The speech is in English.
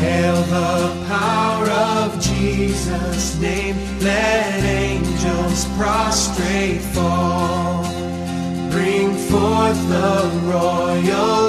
Hail the power of Jesus' name. Let angels prostrate fall. Bring forth the royal